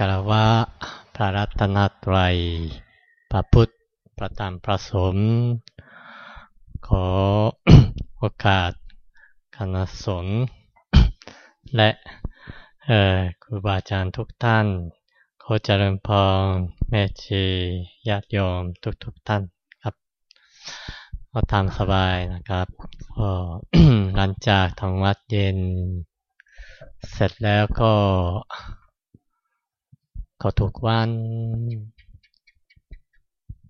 กราวะ พระรัตนตรัย พระพุทธประธรรม พระสงฆ์ขอโอกาสคณะสงฆ์และครูบาอาจารย์ทุกท่านขอเจริญพรแม่ชีญาติโยมทุกๆทท่านครับก็ทำสบายนะครับก็หลังจากทำวัดเย็น เสร็จแล้วก็ ก็ทุกวัน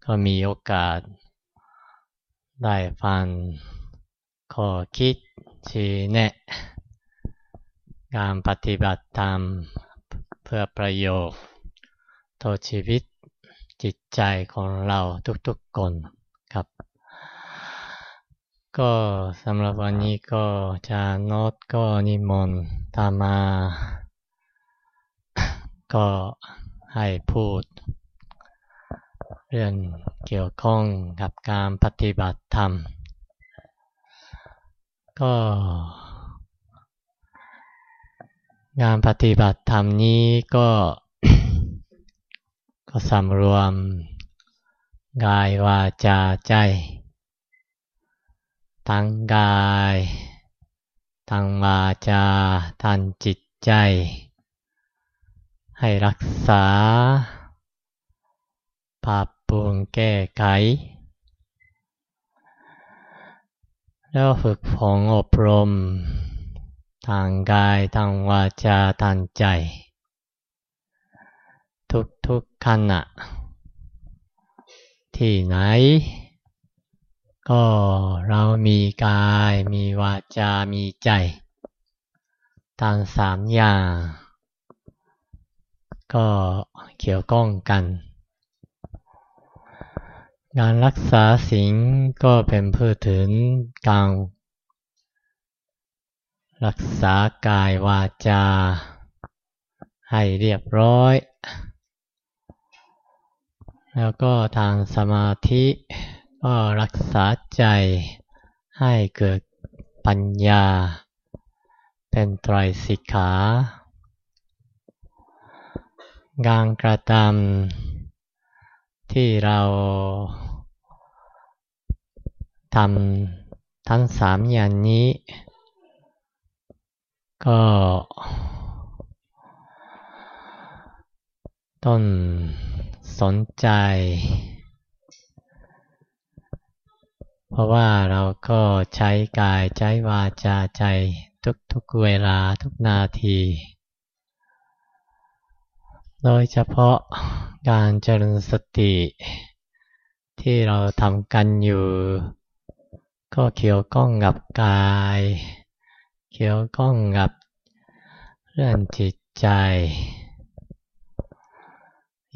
ก็มีโอกาส ได้ฟังข้อคิดชี้แนะ การปฏิบัติธรรมเพื่อประโยชน์ต่อชีวิตจิตใจของเราทุกๆคนครับ ก็สำหรับวันนี้ก็จะโน้ตก็นิมนต์ตามมา ก็ ให้พูด เรื่องเกี่ยวข้องกับการปฏิบัติธรรม ก็งานปฏิบัติธรรมนี้ก็ก็สำรวมกายวาจาใจ ทั้งกาย ทั้งวาจาทั้งจิตใจ ให้รักษา ปรับปรุงแก้ไข แล้วฝึกฝนอบรม ทางกายทางวาจาทางใจ ทุกๆขณะ ที่ไหน ก็เรามีกาย มีวาจา มีใจ ทางสามอย่าง ก็เกี่ยวข้องกัน งานรักษาสิ่งก็เป็นเพื่อถึงการรักษากายวาจา ให้เรียบร้อย แล้วก็ทางสมาธิก็รักษาใจให้เกิดปัญญา เป็นไตรสิกขา การกระทำที่เราทำทั้งสามอย่างนี้ ก็ต้นสนใจ เพราะว่าเราก็ใช้กายใช้วาจาใจทุกๆเวลาทุกนาที โดยเฉพาะการเจริญสติ ที่เราทำกันอยู่ ก็เกี่ยวข้องกับกายเกี่ยวข้องกับเรื่องจิตใจ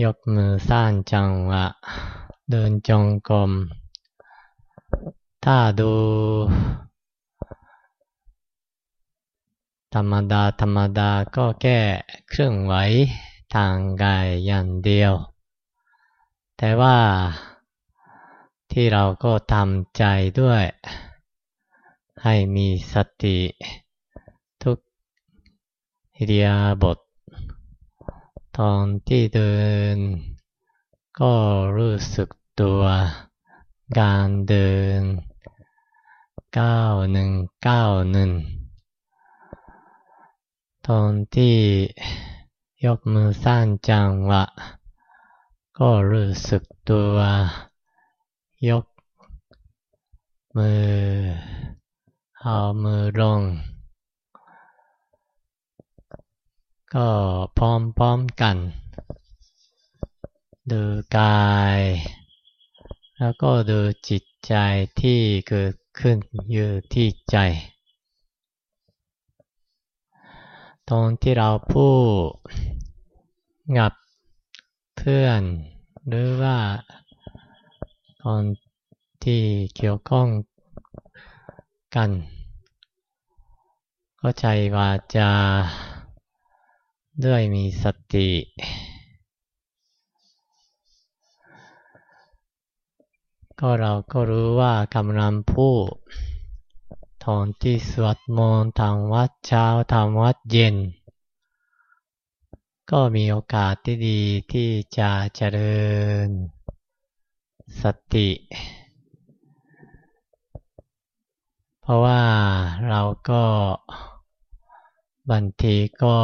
ยกมือสร้างจังหวะ เดินจงกรมถ้าดูธรรมดาธรรมดาก็แก้เครื่องไหว ทางกายอย่างเดียว แต่ว่าที่เราก็ทำใจด้วย ให้มีสติทุกเรียบท ตอนที่เดิน ก็รู้สึกตัวการเดินก้าวหนึ่งก้าวหนึ่งตอนที่ ยกมือสร้างจังหวะ ก็รู้สึกตัว ยก มือ เอามือลง ก็พร้อมๆกัน ดูกาย แล้วก็ดูจิตใจที่เกิดขึ้นอยู่ที่ใจ ตอนที่เราพูดกับเพื่อน หรือว่าตอนที่เกี่ยวข้องกันก็ใจว่าจะด้วยมีสติ ก็เราก็รู้ว่ากำลังพูด ตอนที่สวดมนต์ทางวัดเช้าทางวัดเย็น ก็มีโอกาสที่ดีที่จะเจริญ สติ เพราะว่าเราก็บางทีก็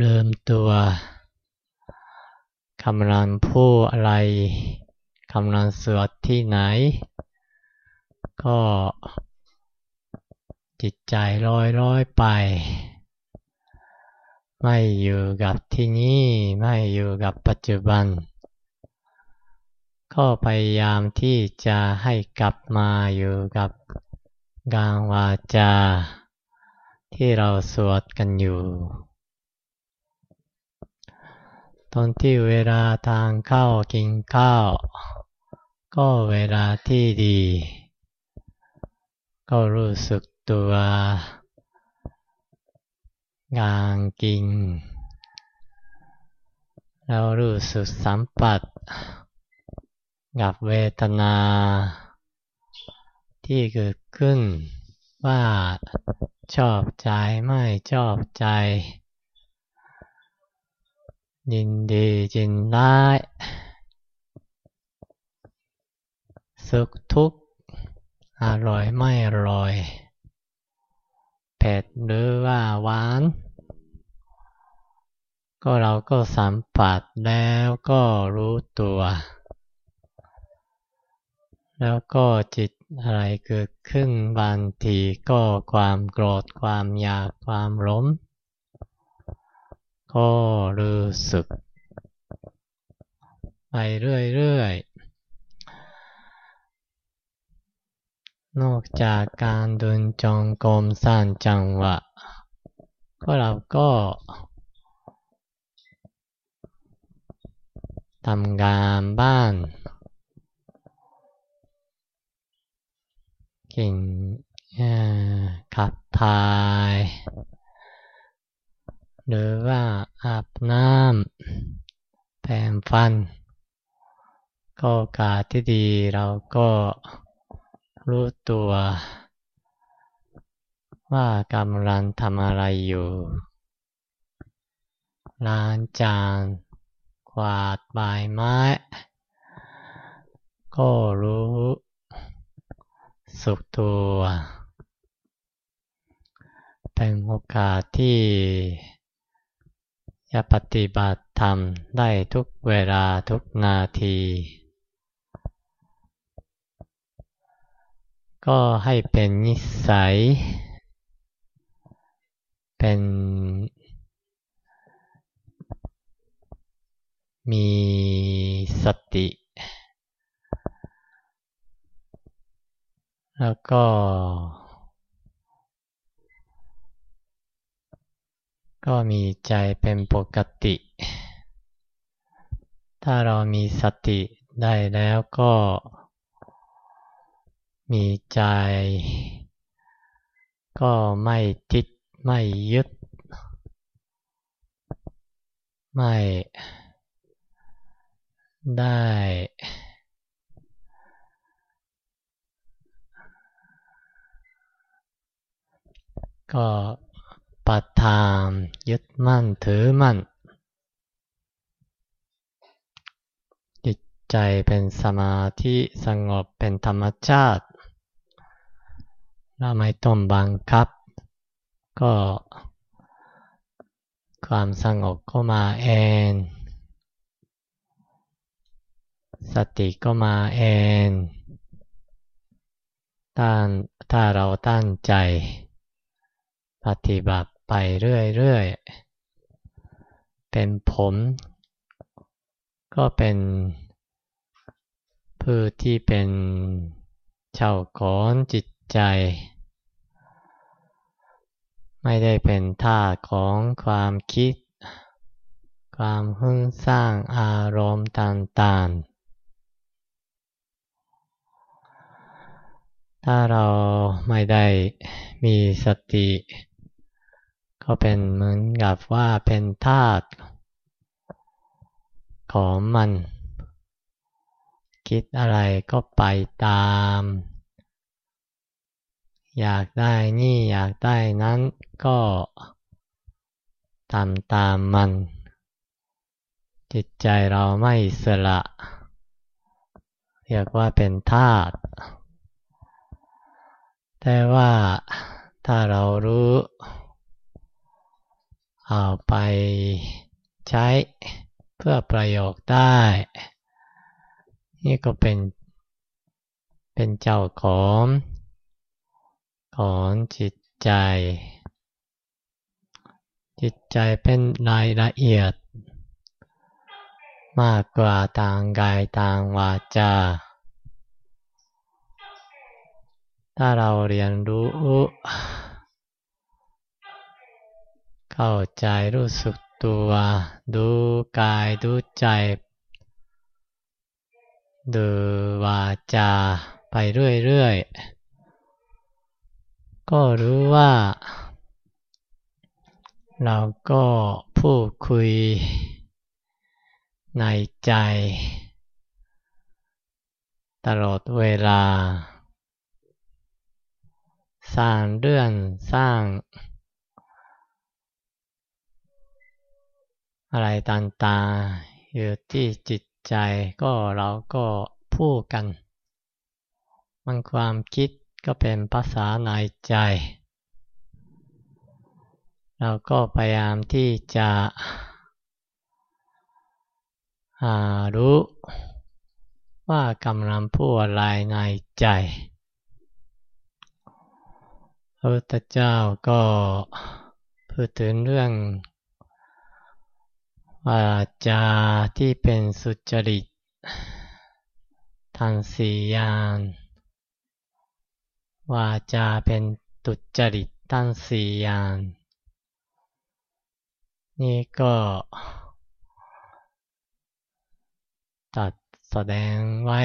ลืมตัวกำลังพูดอะไรกำลังสวดที่ไหน ก็ จิตใจลอยลอยไป ไม่อยู่กับที่นี่ไม่อยู่กับปัจจุบัน ก็พยายามที่จะให้กลับมาอยู่กับกางวาจา ที่เราสวดกันอยู่ ตอนที่เวลาทางเข้ากินข้าว ก็เวลาที่ดี ก็รู้สึก ตัวกางกินแล้วรู้สึกสัมผัสกับเวทนา ที่เกิดขึ้นว่าชอบใจไม่ชอบใจ ยินดียินร้ายสุขทุกข์อร่อยไม่อร่อย เผ็ดหรือว่าหวาน ก็เราก็สัมผัสแล้วก็รู้ตัว แล้วก็จิตอะไรเกิดขึ้นบางทีก็ความโกรธความอยากความล้ม ก็รู้สึก ไปเรื่อยๆ นอกจากการเดินจงกรมสร้างจังหวะ ก็เราก็ทำงานบ้าน กินขับถ่าย หรือว่าอาบน้ำแปรงฟัน ก็กาที่ดีเราก็ รู้ตัว ว่ากำลังทำอะไรอยู่ ล้างจานกวาดใบไม้ ก็รู้ สุขตัว เป็นโอกาสที่จะปฏิบัติธรรมได้ทุกเวลาทุกนาที ก็ให้เป็นนิสัย เป็นมีสติ แล้วก็ ก็มีใจเป็นปกติ ถ้าเรามีสติได้แล้วก็ มีใจ ก็ไม่ติดไม่ยึด ไม่ได้ ก็ปัฏฐานยึดมั่นถือมั่น จิตใจเป็นสมาธิสงบเป็นธรรมชาติ เราไม่ต้องบังคับ ก็ ความสงบก็มาเอง สติก็มาเองถ้าเราตั้งใจ ปฏิบัติไปเรื่อยๆ เป็นผม ก็เป็นผู้ที่เป็นเจ้าของจิตใจ ไม่ได้เป็นท่าของความคิด ความหึ่งสร้างอารมณ์ต่างๆ ถ้าเราไม่ได้มีสติ ก็เป็นเหมือนกับว่าเป็นธาตุของมัน คิดอะไรก็ไปตาม อยากได้นี่อยากได้นั้นก็ตามตามมัน จิตใจเราไม่สละ เรียกว่าเป็นธาตุแต่ว่าถ้าเรารู้ เอาไปใช้เพื่อประโยชน์ได้ นี่ก็เป็นเป็นเจ้าของ ของจิตใจ จิตใจเป็นรายละเอียด มากกว่าทางกายทางวาจา ถ้าเราเรียนรู้เข้าใจรู้สึกตัว ดูกายดูใจ ดูวาจาไปเรื่อยๆ ก็รู้ว่า เราก็พูดคุยในใจ ตลอดเวลา สร้างเรื่องสร้าง อะไรต่างๆอยู่ที่จิตใจก็เราก็พูดกัน มันความคิด ก็เป็นภาษาในใจ เราก็พยายามที่จะรู้ว่ากำลังพูดอะไรในใจพระพุทธเจ้าก็พูดถึงเรื่องว่าจาที่เป็นสุจริตทางสียาน วาจาเป็นตุจริตตั้งสี่อย่าง นี่ก็ตัดแสดงไว้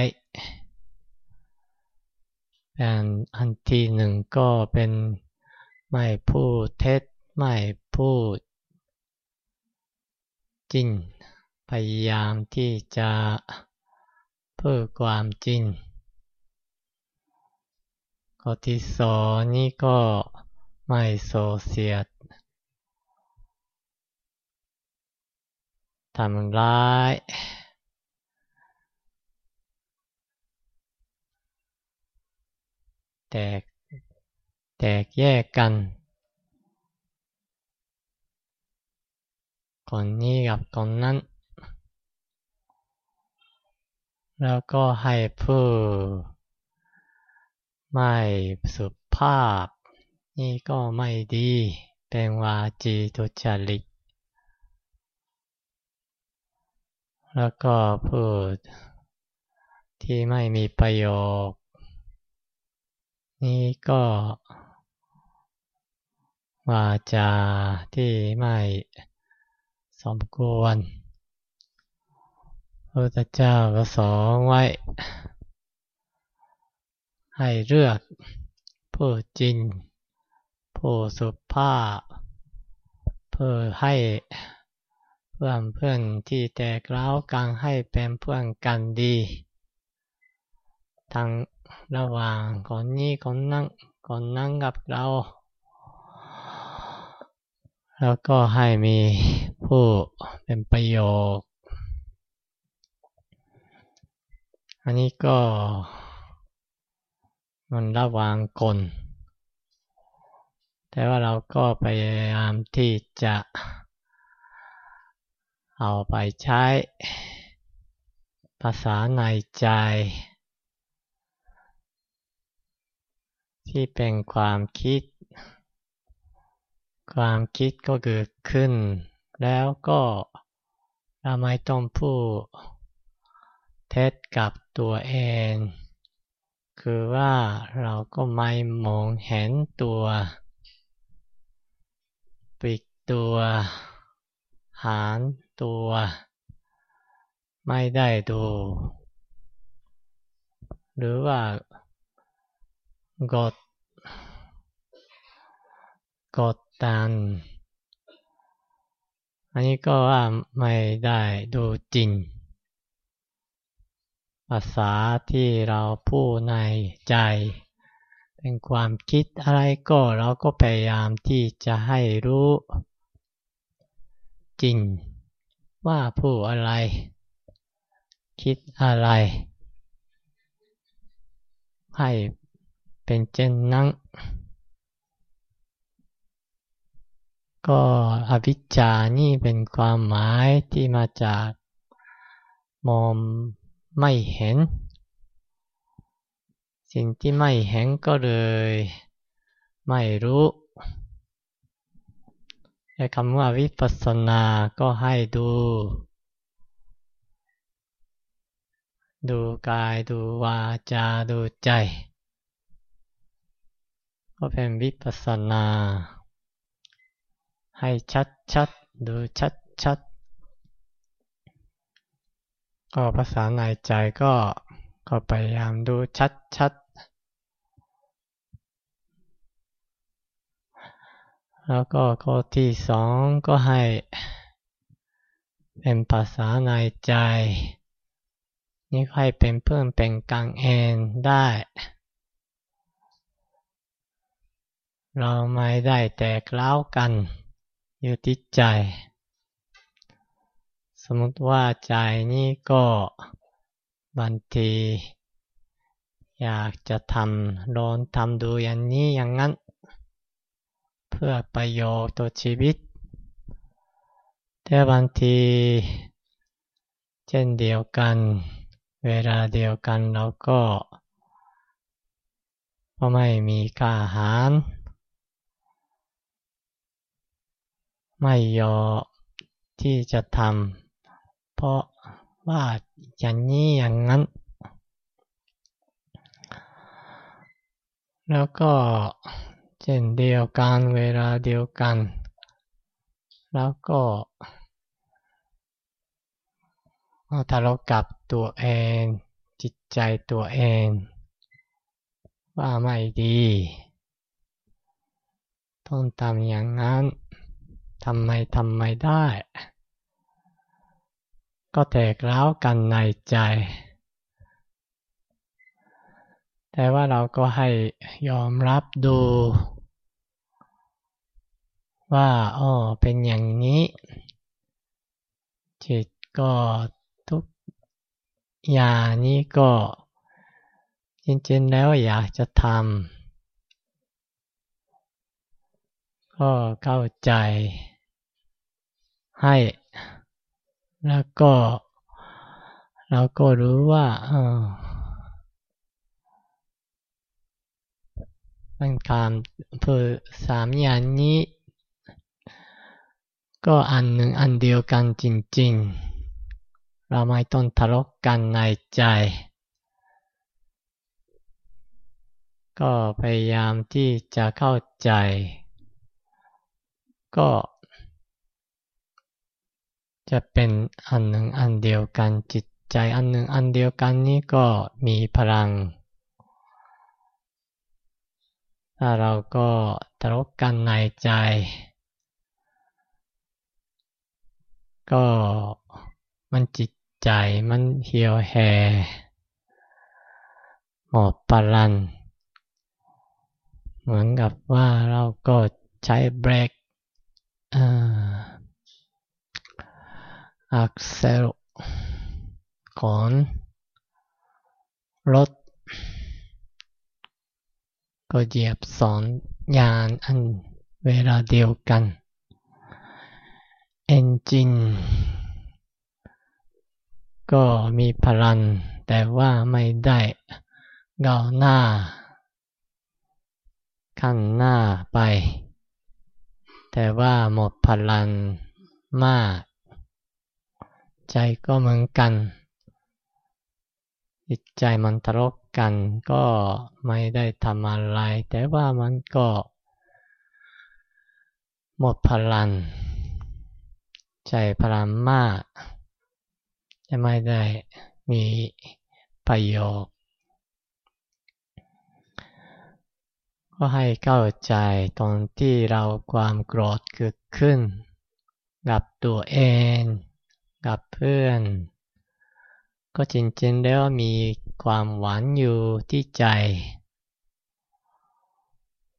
เป็นอันที่หนึ่งก็เป็นไม่พูดเท็จไม่พูดจริง พยายามที่จะพูดความจริง ข้อที่สองนี่ก็ไม่โซเสียดทำร้าย แตกแตกแยกกัน คนนี้กับคนนั้น แล้วก็ให้ผู้ ไม่สุภาพ นี่ก็ไม่ดี เป็นวาจีทุจริต แล้วก็พูดที่ไม่มีประโยชน์นี่ก็วาจาที่ไม่สมควรพระเจ้าก็สอนไว้ ให้เลือกผู้จริง ผู้สุภาพเพื่อให้เพื่อนเพื่อนที่แตกเล้ากันให้เป็นเพื่อนกันดี ทั้งระหว่างคนนี้คนนั่งคนนั่งกับเรา แล้วก็ให้มีผู้เป็นประโยชน์อันนี้ก็ มันระวางกล แต่ว่าเราก็พยายามที่จะเอาไปใช้ ภาษาในใจ ที่เป็นความคิด ความคิดก็เกิดขึ้น แล้วก็เราไม่ต้องพูดเท็จกับตัวเอง คือว่าเราก็ไม่มองเห็นตัว ปิดตัว หานตัว ไม่ได้ดู หรือว่ากด กดดันอันนี้ก็ว่าไม่ได้ดูจริง ภาษาที่เราพูดในใจ เป็นความคิดอะไรก็เราก็พยายามที่จะให้รู้ จริง ว่าผู้อะไร คิดอะไร ให้เป็นเช่นนั้นก็อวิชชานี่เป็นความหมายที่มาจากมอง ไม่เห็น สิ่งที่ไม่เห็นก็เลย ไม่รู้แต่คำว่าวิปัสสนาก็ให้ดู ดูกายดูวาจาดูใจ ก็เป็นวิปัสสนา ให้ชัดชัดดูชัดชัด ก็ภาษาในใจก็ก็พยายามดูชัดชัดแล้วก็ข้อที่สองก็ให้เป็นภาษาในใจ นี่ให้เป็นเพื่อนเป็นกลางเองได้ เราไม่ได้แตกเล้ากันอยู่ที่ใจ สมมติว่าใจนี่ก็บางทีอยากจะทำลองทำดูอย่างนี้อย่างนั้น เพื่อประโยชน์ต่อชีวิต แต่บางทีเช่นเดียวกัน เวลาเดียวกันเราก็ก็ไม่มีกาหาร ไม่ยอที่จะทำ เพราะว่าอย่างนี้อย่างนั้น แล้วก็เช่นเดียวกันเวลาเดียวกัน แล้วก็ทะเลาะกับตัวเองจิตใจตัวเอง ว่าไม่ดี ต้องทำอย่างนั้นทำไมทำไม่ได้ ก็แตกร้าวกันในใจ แต่ว่าเราก็ให้ยอมรับดู ว่าอ๋อเป็นอย่างนี้ จิตก็ทุกอย่างนี้ก็จริงๆแล้วอยากจะทำก็เข้าใจให้ แล้วก็เราก็รู้ว่าเออมันการเพื่อสามอย่างนี้ ก็อันหนึ่งอันเดียวกันจริง ๆ เราไม่ต้องทะเลาะกันในใจ ก็พยายามที่จะเข้าใจ ก็ จะเป็นอันหนึ่งอันเดียวกันจิตใจอันหนึ่งอันเดียวกันนี้ก็มีพลัง ถ้าเราก็ทะเลาะกันในใจ ก็มันจิตใจมันเหี่ยวแห่หมอบปลัน เหมือนกับว่าเราก็ใช้เบรกอั กเซลของรถ ก็เหยียบสองยานอันเวลาเดียวกัน เอนจินก็มีพลัง แต่ว่าไม่ได้เกาหน้าขั้นหน้าไป แต่ว่าหมดพลังมาก ใจก็เหมือนกัน จิตใจมันทะเลาะกันก็ไม่ได้ทำอะไร แต่ว่ามันก็หมดพลัง ใจพลังมากจะไม่ได้มีประโยชน์ก็ให้เข้าใจตอนที่เราความโกรธเกิดขึ้น กับตัวเอง กับเพื่อน ก็จริงๆแล้วมีความหวังอยู่ที่ใจ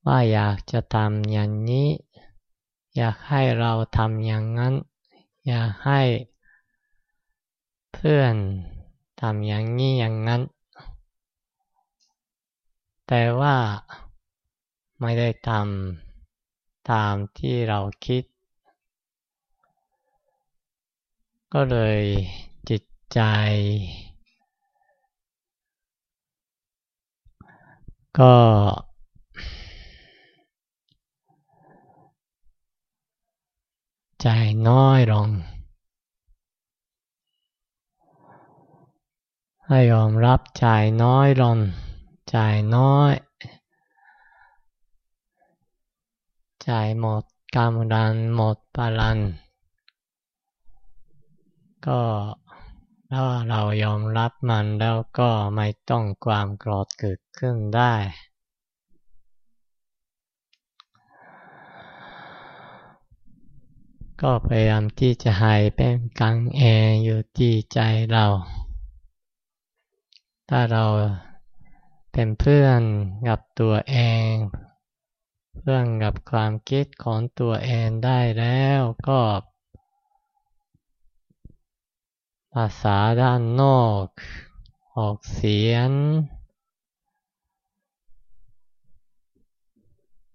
ว่าอยากจะทำอย่างนี้ อยากให้เราทำอย่างนั้น อย่าให้เพื่อนทำอย่างนี้อย่างนั้น แต่ว่าไม่ได้ทำตามที่เราคิด ก็เลยจิตใจ ก็ ใจน้อยลง ให้ยอมรับใจน้อยลง ใจน้อย ใจหมดกำลังหมดพลัง ก็ถ้าเรายอมรับมันแล้วก็ไม่ต้องความโกรธเกิดขึ้นได้ ก็พยายามที่จะให้เป็นกลางเออยู่ที่ใจเรา ถ้าเราเป็นเพื่อนกับตัวเอง เพื่อนกับความคิดของตัวเองได้แล้วก็ ภาษาด้านนอก ออกเสียง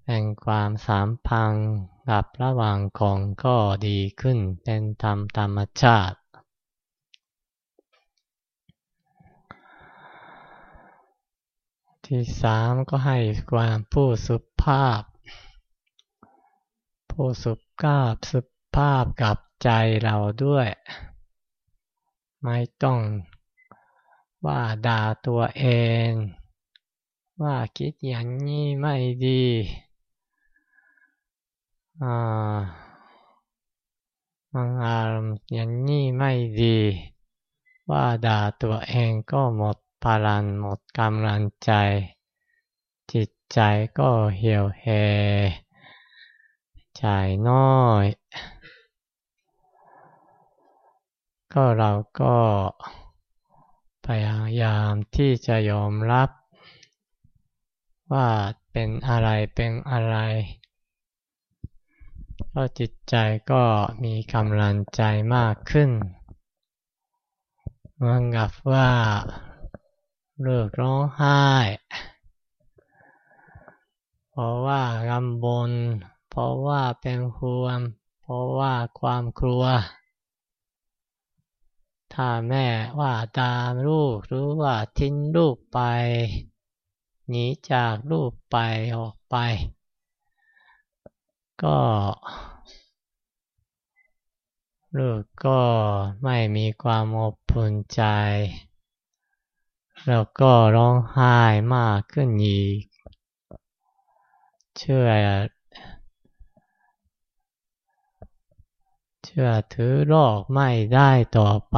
แห่งความสามพังกับระหว่างของก็ดีขึ้นเป็นธรรมธรรมชาติ ที่สามก็ให้ความผู้สุภาพ ผู้สุภาพสุภาพกับใจเราด้วย ไม่ต้องว่าด่าตัวเอง ว่าคิดอย่างนี้ไม่ดีมังอารมณ์อย่างนี้ไม่ดี ว่าด่าตัวเองก็หมดพลังหมดกำลังใจ จิตใจก็เหี่ยวแหใจน้อย ก็เราก็พยายามที่จะยอมรับ ว่าเป็นอะไรเป็นอะไร ก็จิตใจก็มีกำลังใจมากขึ้นเหมือนกับว่าเลิกร้องไห้ เพราะว่ากำบน เพราะว่าเป็นห่วงเพราะว่าความกลัว ถ้าแม่ว่าตามลูกหรือว่าทิ้งลูกไป หนีจากลูกไปออกไป ก็ลูกก็ไม่มีความอบอุ่นใจ แล้วก็ร้องไห้มากขึ้นอีก เชื่อ ชื่อถือโลกไม่ได้ต่อไป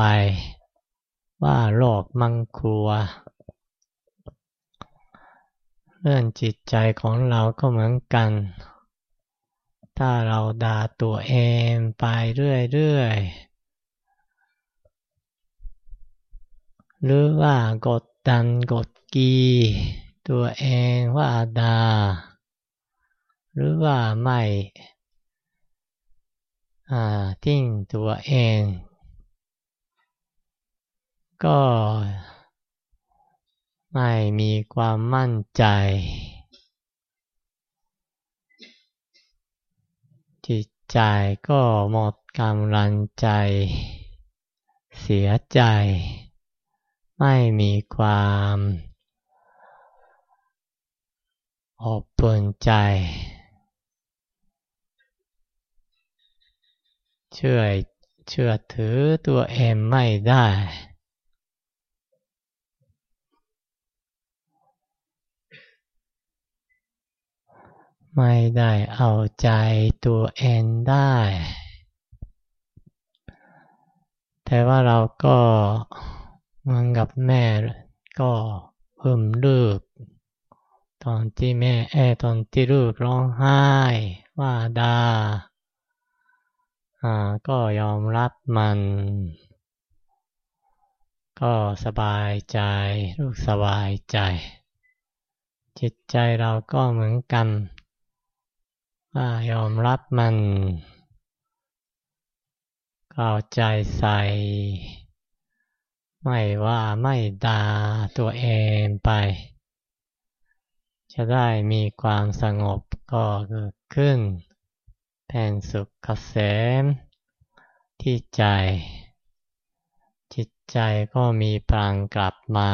ว่าโลกมังครัว เรื่องจิตใจของเราก็เหมือนกัน ถ้าเราด่าตัวเองไปเรื่อยๆ หรือว่ากดดันกดกีตัวเองว่าด่าหรือว่าไม่ ทิ้งตัวเอง ก็ไม่มีความมั่นใจ จิตใจก็หมดกำลังใจ เสียใจ ไม่มีความอบอุ่นใจ เชื่อเชื่อถือตัวเองไม่ได้ ไม่ได้เอาใจตัวเองได้ แต่ว่าเราก็เหมือนกับแม่ก็เพิ่มลูกตอนที่แม่แอตอนที่ลูกร้องไห้ว่าดา่า ก็ยอมรับมัน ก็สบายใจลูกสบายใจ จิตใจเราก็เหมือนกันยอมรับมันเอาใจใส่ ไม่ว่าไม่ด่าตัวเองไป จะได้มีความสงบก็เกิดขึ้น แผ่นสุขเกษมที่ใจ จิตใจก็มีพลังกลับมา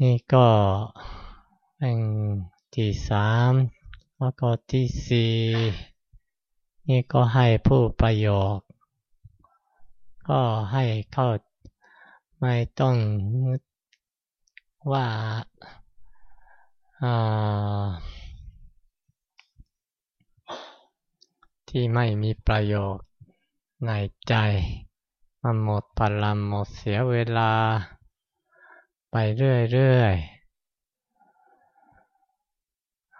นี่ก็เป็นที่สามแล้วก็ที่สี่นี่ก็ให้ผู้ประโยค ก็ให้เข้าไม่ต้องว่า ที่ไม่มีประโยชน์ในใจมันหมดพลังหมดเสียเวลา ไปเรื่อยๆ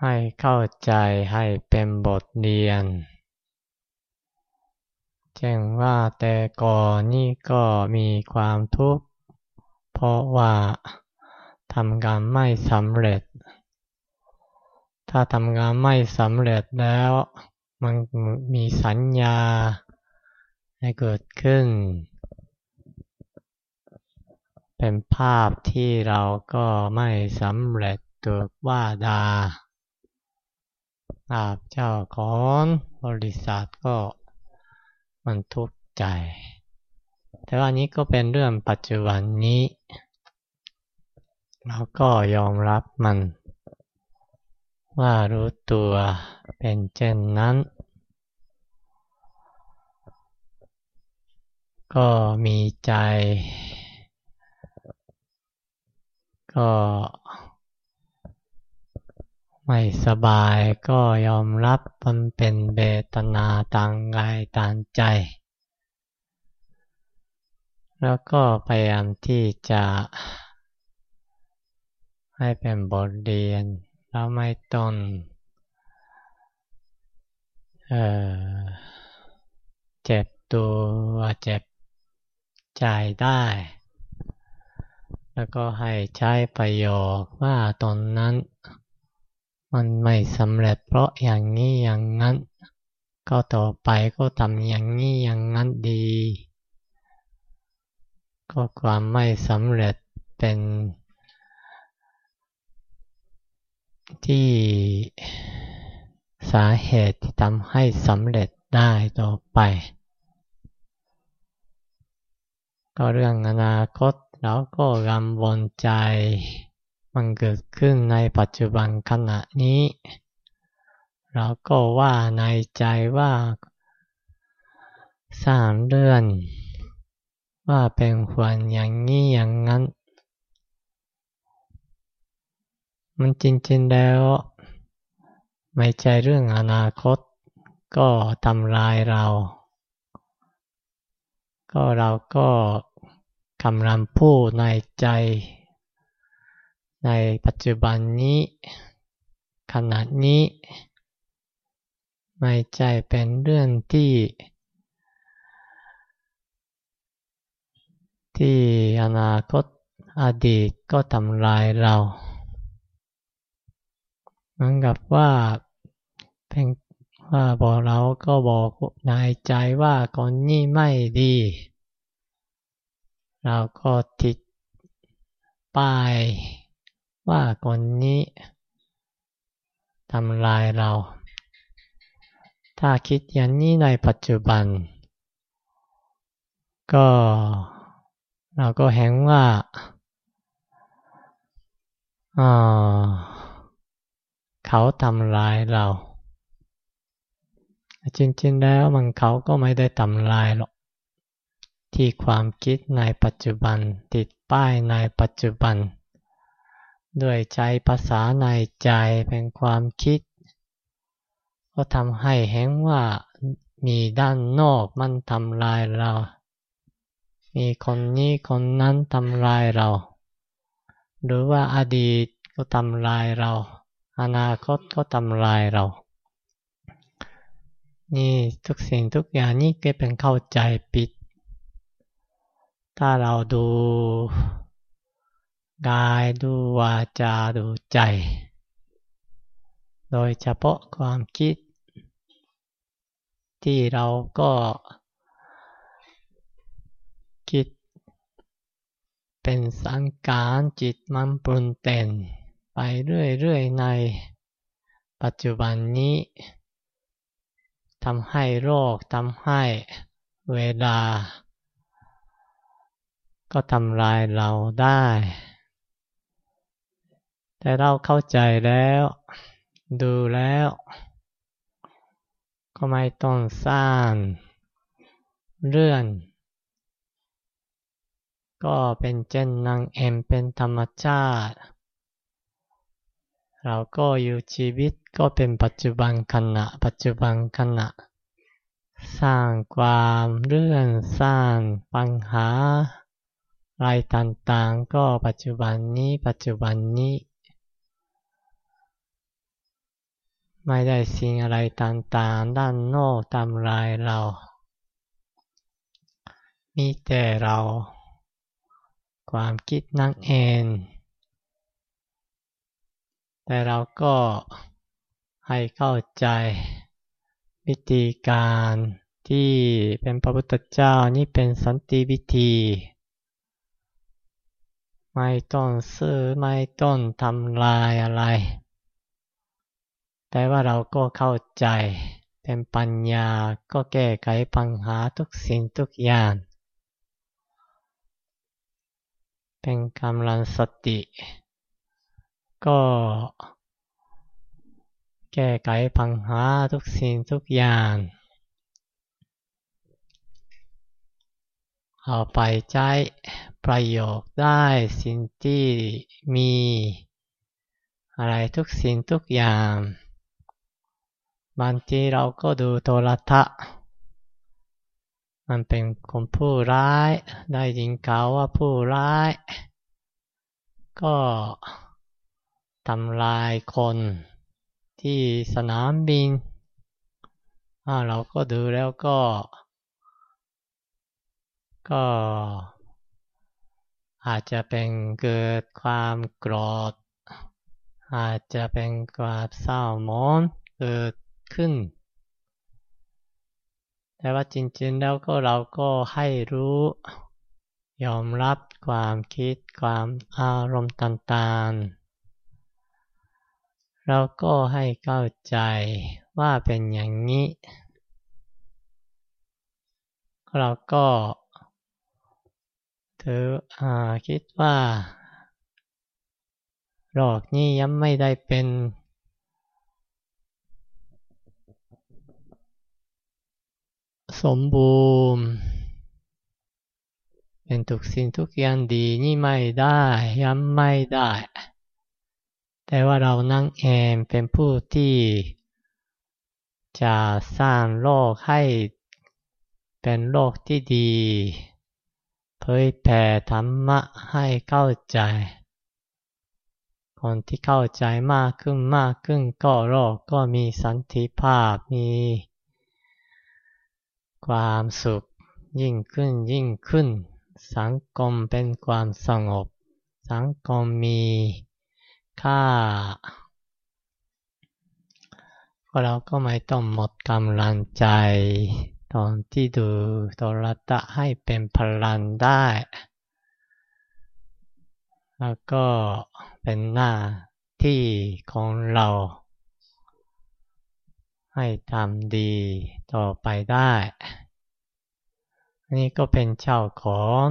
ให้เข้าใจให้เป็นบทเรียนแจ้งว่าแต่ก่อนนี่ก็มีความทุกข์ เพราะว่าทำงานไม่สำเร็จ ถ้าทำงานไม่สำเร็จแล้ว มันมีสัญญาให้เกิดขึ้น เป็นภาพที่เราก็ไม่สำเร็จตัวว่าดาอาบเจ้าของบริษัทก็มันทุกข์ใจ แต่ว่านี้ก็เป็นเรื่องปัจจุบันนี้ เราก็ยอมรับมัน ว่ารู้ตัวเป็นเช่นนั้น ก็มีใจ ก็ไม่สบายก็ยอมรับมันเป็นเบตนาทางกายทางใจ แล้วก็พยายามที่จะให้เป็นบทเรียน แล้วไม่ต้องเเจ็บตัวเจ็บใจได้ แล้วก็ให้ใช้ประโยคว่าตอนนั้น มันไม่สำเร็จเพราะอย่างนี้อย่างนั้น ก็ต่อไปก็ทำอย่างนี้อย่างนั้นดี ก็ความไม่สำเร็จเป็น ที่สาเหตุที่ทำให้สำเร็จได้ต่อไป ก็เรื่องอนาคตเราก็กังวลใจ มันเกิดขึ้นในปัจจุบันขณะนี้ เราก็ว่าในใจว่าสามเดือน ว่าเป็นควรอย่างนี้อย่างนั้น มันจริงๆแล้ว ไม่ใช่เรื่องอนาคต ก็ทำลายเรา ก็เราก็กำลังพูดในใจ ในปัจจุบันนี้ ขณะนี้ไม่ใช่เป็นเรื่องที่ ที่อนาคตอดีตก็ทำลายเรา เหมือนกับว่าเป็นว่าบอกเราก็บอกในใจว่าคนนี้ไม่ดี เราก็ติดป้ายว่าคนนี้ทำลายเรา ถ้าคิดอย่างนี้ในปัจจุบัน ก็เราก็เห็นว่าอ่า เขาทำลายเรา จริง ๆ แล้วมันเขาก็ไม่ได้ทำลายหรอก ที่ความคิดในปัจจุบันติดป้ายในปัจจุบัน ด้วยใจภาษาในใจเป็นความคิด ก็ทำให้เห็นว่ามีด้านนอกมันทำลายเรา มีคนนี้คนนั้นทำลายเรา หรือว่าอดีตก็ทำลายเรา อนาคตก็ทำลายเรา นี่ทุกสิ่งทุกอย่างนี่ก็เป็นเข้าใจปิด ถ้าเราดูกายดูวาจาดูใจ โดยเฉพาะความคิด ที่เราก็คิด เป็นสังการจิตมันปรุนแต่ง ไปเรื่อยๆในปัจจุบันนี้ทำให้โรคทำให้เวลา ก็ทำลายเราได้ แต่เราเข้าใจแล้ว ดูแล้ว ก็ไม่ต้องสร้างเรื่อง ก็เป็นเช่นนางเอ็มเป็นธรรมชาติ เราก็อยู่ชีวิตก็เป็นปัจจุบันขณะ ปัจจุบันขณะ สร้างความเรื่องสร้างปัญหาอะไรต่างๆ ก็ปัจจุบันนี้ปัจจุบันนี้ ไม่ได้สิ่งอะไรต่างๆ ด้านนอกทำลายเรา มีแต่เรา ความคิดนั่นเอง แต่เราก็ให้เข้าใจวิธีการที่เป็นพระพุทธเจ้านี่เป็นสันติวิธี ไม่ต้องซื้อไม่ต้องทำลายอะไร แต่ว่าเราก็เข้าใจเป็นปัญญาก็แก้ไขปัญหาทุกสิ่งทุกอย่าง เป็นกำลังสติ ก็แก้ไขปัญหาทุกสิ่งทุกอย่าง เอาไปใช้ประโยชน์ได้สิ่งที่มี อะไรทุกสิ่งทุกอย่างบางทีเราก็ดูโทรทัศน์มันเป็นคนผู้ร้าย ได้ยินข่าวว่าผู้ร้าย ก็ ทำลายคนที่สนามบินเราก็ดูแล้วก็ ก็ อาจจะเป็นเกิดความโกรธ อาจจะเป็นความเศร้าหมองเกิดขึ้น แต่ว่าจริงๆแล้วก็เราก็ให้รู้ ยอมรับความคิดความอารมณ์ต่างๆ เราก็ให้เข้าใจว่าเป็นอย่างนี้ เราก็ถืออคิดว่าโรคนี้ยังไม่ได้เป็น สมบูรณ์ เป็นทุกสิ่งทุกอย่างดีนี่ไม่ได้ย้ำไม่ได้ แต่ว่าเรานั่งเองเป็นผู้ที่จะสร้างโลกให้เป็นโลกที่ดี เผยแผ่ธรรมะให้เข้าใจ คนที่เข้าใจมากขึ้นมากขึ้นก็โลกก็มีสันติภาพมี ความสุขยิ่งขึ้นยิ่งขึ้น สังคมเป็นความสงบ สังคมมี ค่า ก็เราก็ไม่ต้องหมดกำลังใจ ตอนที่ดูโทรทัศน์ให้เป็นพลังได้ แล้วก็เป็นหน้าที่ของเรา ให้ทำดีต่อไปได้นี่ก็เป็นเจ้าของ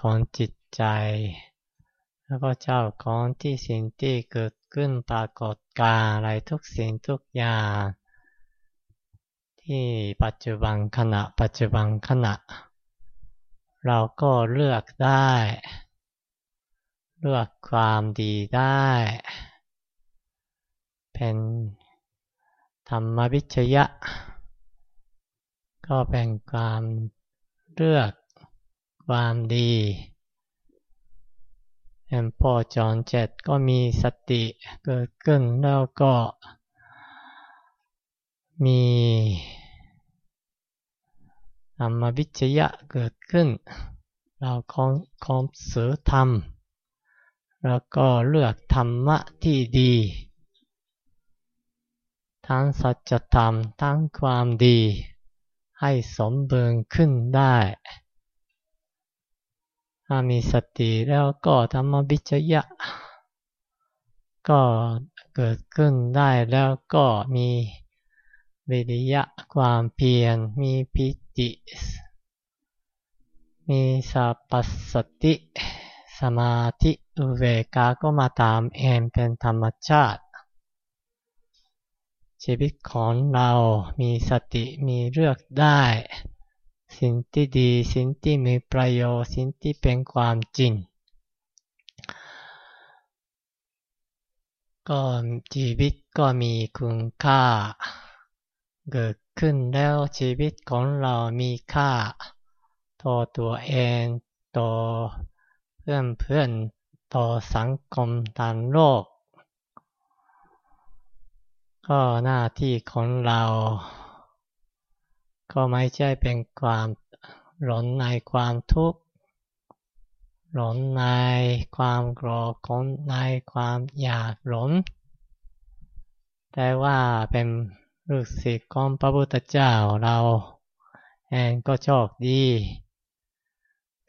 ของจิตใจ แล้วก็เจ้าของที่สิ่งที่เกิดขึ้นปรากฏการอะไรทุกสิ่งทุกอย่างที่ปัจจุบันขณะ ปัจจุบันขณะ เราก็เลือกได้ เลือกความดีได้ เป็นธรรมวิชยะ ก็เป็นความเลือกความดี แอมพอจอนเจ็ดก็มีสติเกิดขึ้นแล้วก็มีธรรมวิจยะเกิดขึ้น เราคงคงเสือธรรม แล้วก็เลือกธรรมะที่ดี ทั้งสัจธรรมทั้งความดี ให้สมบูรณ์ขึ้นได้ ถ้ามีสติแล้วก็ธรรมวิจยะ ก็เกิดขึ้นได้แล้วก็มีวิริยะความเพียรมีปิติ มีสัพพสติ สมาธิอุเบกาก็มาตามเองเป็นธรรมชาติ ชีวิตของเรามีสติมีเลือกได้ สิ่งที่ดี สิ่งที่มีประโยชน์ สิ่งที่เป็นความจริง ก็ชีวิตก็มีคุณค่า เกิดขึ้นแล้วชีวิตของเรามีค่า ต่อตัวเอง ต่อเพื่อนเพื่อนต่อสังคมทางโลก ก็หน้าที่ของเรา ก็ไม่ใช่เป็นความหลงในความทุกข์หลงในความโกรธหลงในความอยากหลงแต่ว่าเป็นลูกศิษย์ของพระพุทธเจ้าเราเองก็โชคดี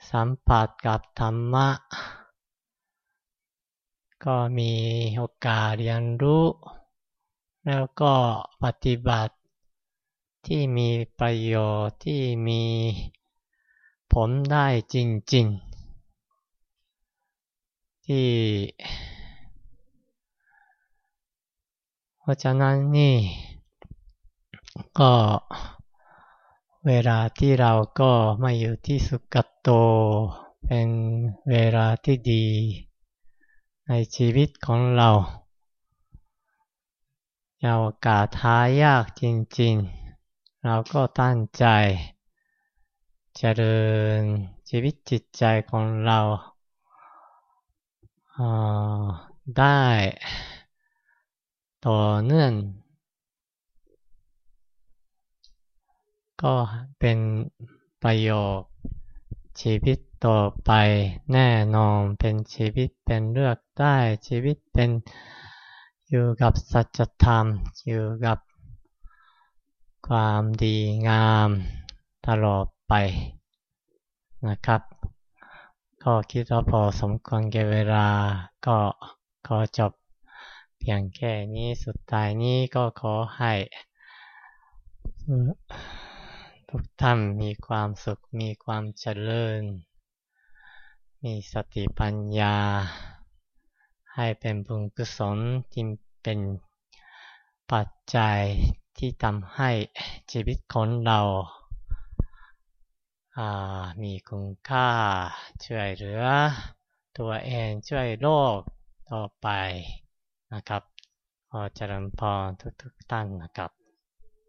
สัมผัสกับธรรมะ ก็มีโอกาสเรียนรู้ แล้วก็ปฏิบัติ ที่มีประโยชน์ที่มีผลได้จริง ๆ ที่ เพราะฉะนั้นนี่ ก็เวลาที่เราก็มาอยู่ที่สุกโต เป็นเวลาที่ดี ในชีวิตของเรายาวกาทายากจริง ๆ เราก็ตั้งใจเจริญชีวิตจิตใจของเราได้ต่อเนื่อง ก็เป็นประโยชน์ชีวิตต่อไปแน่นอนเป็นชีวิตเป็นเลือกได้ชีวิตเป็นอยู่กับสัจธรรมอยู่กับ ความดีงามตลอดไปนะครับ ก็คิดว่าพอสมควรแก่เวลาก็ขอจบเพียงแค่นี้สุดท้ายนี้ก็ขอให้ทุกท่านมีความสุขมีความเจริญ มีสติปัญญา ให้เป็นบุญกุศลที่เป็นปัจจัย ที่ทำให้ชีวิตของเรามีคุณค่าช่วยเหลือ ตัวเองช่วยโลกต่อไปนะครับขอเจริญพรทุกๆท่านนะครับ